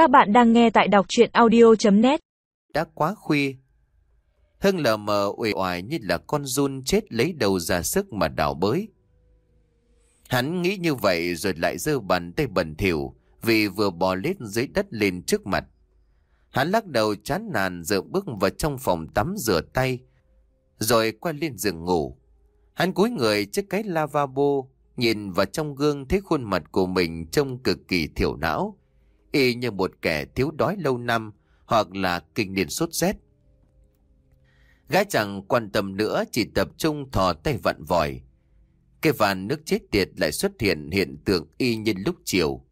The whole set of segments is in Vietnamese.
Các bạn đang nghe tại đọc chuyện audio.net Đã quá khuya. Hưng lờ mờ uể oải như là con run chết lấy đầu ra sức mà đảo bới. Hắn nghĩ như vậy rồi lại giơ bàn tay bẩn thỉu vì vừa bò lết dưới đất lên trước mặt. Hắn lắc đầu chán nản dựa bước vào trong phòng tắm rửa tay, rồi quay lên giường ngủ. Hắn cúi người trước cái lavabo, nhìn vào trong gương thấy khuôn mặt của mình trông cực kỳ thiểu não y như một kẻ thiếu đói lâu năm hoặc là kinh niên sốt rét. Gái chẳng quan tâm nữa chỉ tập trung thò tay vặn vòi. Cái vàn nước chết tiệt lại xuất hiện hiện tượng y như lúc chiều.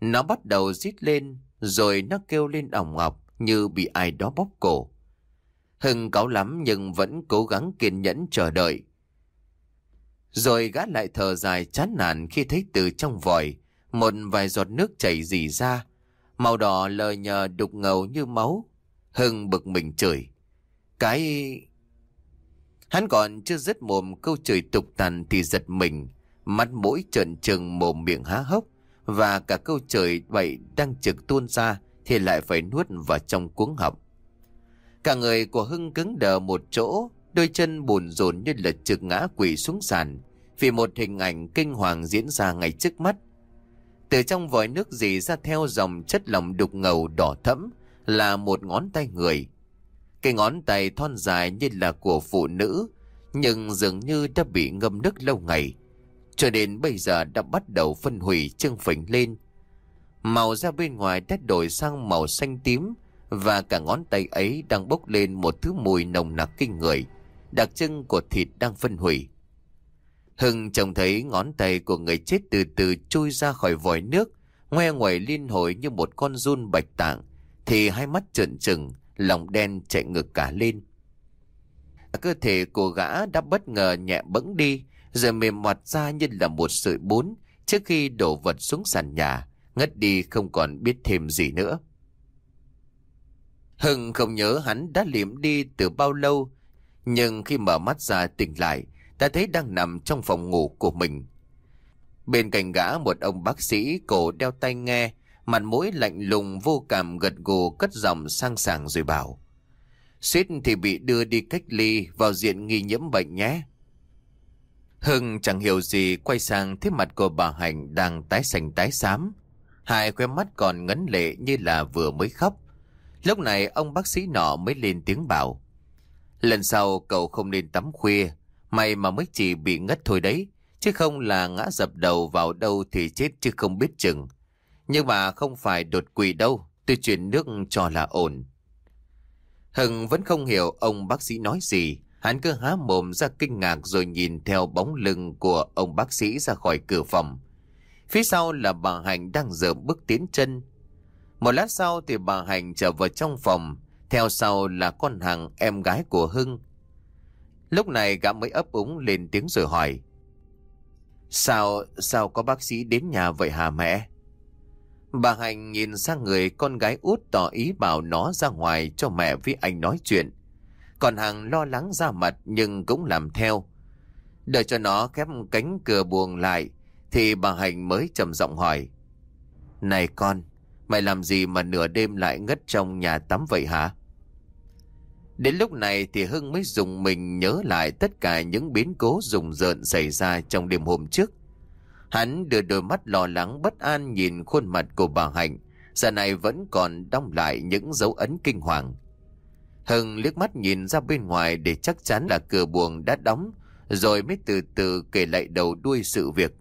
Nó bắt đầu rít lên, rồi nó kêu lên ỏng ngọc như bị ai đó bóp cổ. Hưng cáu lắm nhưng vẫn cố gắng kiên nhẫn chờ đợi. Rồi gã lại thở dài chán nản khi thấy từ trong vòi một vài giọt nước chảy dì ra, màu đỏ lờ nhờ đục ngầu như máu. Hưng bực mình chửi. Cái... Hắn còn chưa dứt mồm câu chửi tục tàn thì giật mình, mắt mũi trợn trừng mồm miệng há hốc, và cả câu chửi vậy đang trực tuôn ra thì lại phải nuốt vào trong cuống họng. Cả người của Hưng cứng đờ một chỗ, đôi chân bùn rồn như lật trực ngã quỷ xuống sàn, vì một hình ảnh kinh hoàng diễn ra ngay trước mắt. Từ trong vòi nước dì ra theo dòng chất lỏng đục ngầu đỏ thẫm là một ngón tay người. Cái ngón tay thon dài như là của phụ nữ, nhưng dường như đã bị ngâm nước lâu ngày, cho đến bây giờ đã bắt đầu phân hủy trưng phình lên. Màu da bên ngoài đã đổi sang màu xanh tím, và cả ngón tay ấy đang bốc lên một thứ mùi nồng nặc kinh người, đặc trưng của thịt đang phân hủy. Hưng trông thấy ngón tay của người chết từ từ chui ra khỏi vòi nước, ngoe ngoẩy liên hồi như một con run bạch tạng, thì hai mắt trợn trừng, lòng đen chạy ngược cả lên. Cơ thể của gã đã bất ngờ nhẹ bẫng đi, rồi mềm mặt ra như là một sợi bún trước khi đổ vật xuống sàn nhà, ngất đi không còn biết thêm gì nữa. Hưng không nhớ hắn đã liệm đi từ bao lâu, nhưng khi mở mắt ra tỉnh lại, ta thấy đang nằm trong phòng ngủ của mình. Bên cạnh gã một ông bác sĩ cổ đeo tay nghe, mặt mũi lạnh lùng vô cảm gật gù cất giọng sang sảng rồi bảo. Suýt thì bị đưa đi cách ly vào diện nghi nhiễm bệnh nhé. Hưng chẳng hiểu gì quay sang thấy mặt của bà Hạnh đang tái xanh tái xám. Hai khóe mắt còn ngấn lệ như là vừa mới khóc. Lúc này ông bác sĩ nọ mới lên tiếng bảo. Lần sau cậu không nên tắm khuya, May mà mới chỉ bị ngất thôi đấy, chứ không là ngã dập đầu vào đâu thì chết chứ không biết chừng. Nhưng mà không phải đột quỵ đâu, tôi chuyển nước cho là ổn. Hưng vẫn không hiểu ông bác sĩ nói gì, hắn cứ há mồm ra kinh ngạc rồi nhìn theo bóng lưng của ông bác sĩ ra khỏi cửa phòng. Phía sau là bà Hạnh đang dở bước tiến chân. Một lát sau thì bà Hạnh trở vào trong phòng, theo sau là con hàng em gái của Hưng. Lúc này gã mới ấp úng lên tiếng rồi hỏi. Sao, sao có bác sĩ đến nhà vậy hả mẹ? Bà Hạnh nhìn sang người con gái út tỏ ý bảo nó ra ngoài cho mẹ với anh nói chuyện. Còn Hằng lo lắng ra mặt nhưng cũng làm theo. Đợi cho nó khép cánh cửa buồng lại thì bà Hạnh mới trầm giọng hỏi. Này con, mày làm gì mà nửa đêm lại ngất trong nhà tắm vậy hả? Đến lúc này thì Hưng mới dùng mình nhớ lại tất cả những biến cố rùng rợn xảy ra trong đêm hôm trước. Hắn đưa đôi mắt lo lắng bất an nhìn khuôn mặt của bà Hạnh, giờ này vẫn còn đong lại những dấu ấn kinh hoàng. Hưng liếc mắt nhìn ra bên ngoài để chắc chắn là cửa buồng đã đóng, rồi mới từ từ kể lại đầu đuôi sự việc.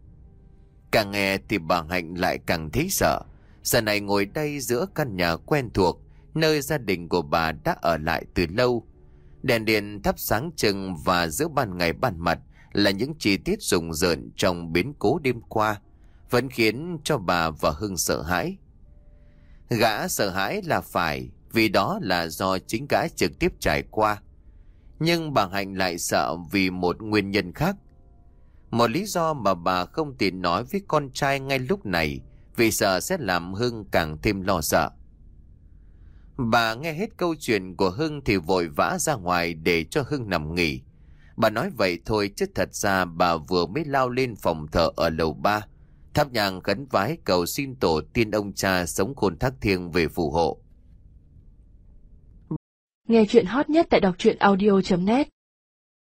Càng nghe thì bà Hạnh lại càng thấy sợ. Giờ này ngồi đây giữa căn nhà quen thuộc, nơi gia đình của bà đã ở lại từ lâu. Đèn điện thắp sáng trưng và giữa ban ngày ban mặt là những chi tiết rùng rợn trong biến cố đêm qua, vẫn khiến cho bà và Hưng sợ hãi. Gã sợ hãi là phải, vì đó là do chính gã trực tiếp trải qua. Nhưng bà Hạnh lại sợ vì một nguyên nhân khác. Một lý do mà bà không tiện nói với con trai ngay lúc này vì sợ sẽ làm Hưng càng thêm lo sợ. Bà nghe hết câu chuyện của Hưng thì vội vã ra ngoài để cho Hưng nằm nghỉ. Bà nói vậy thôi chứ thật ra bà vừa mới lao lên phòng thờ ở lầu ba thắp nhang khấn vái cầu xin tổ tiên ông cha sống khôn thác thiêng về phù hộ. Nghe chuyện hot nhất tại đọc truyện audio.net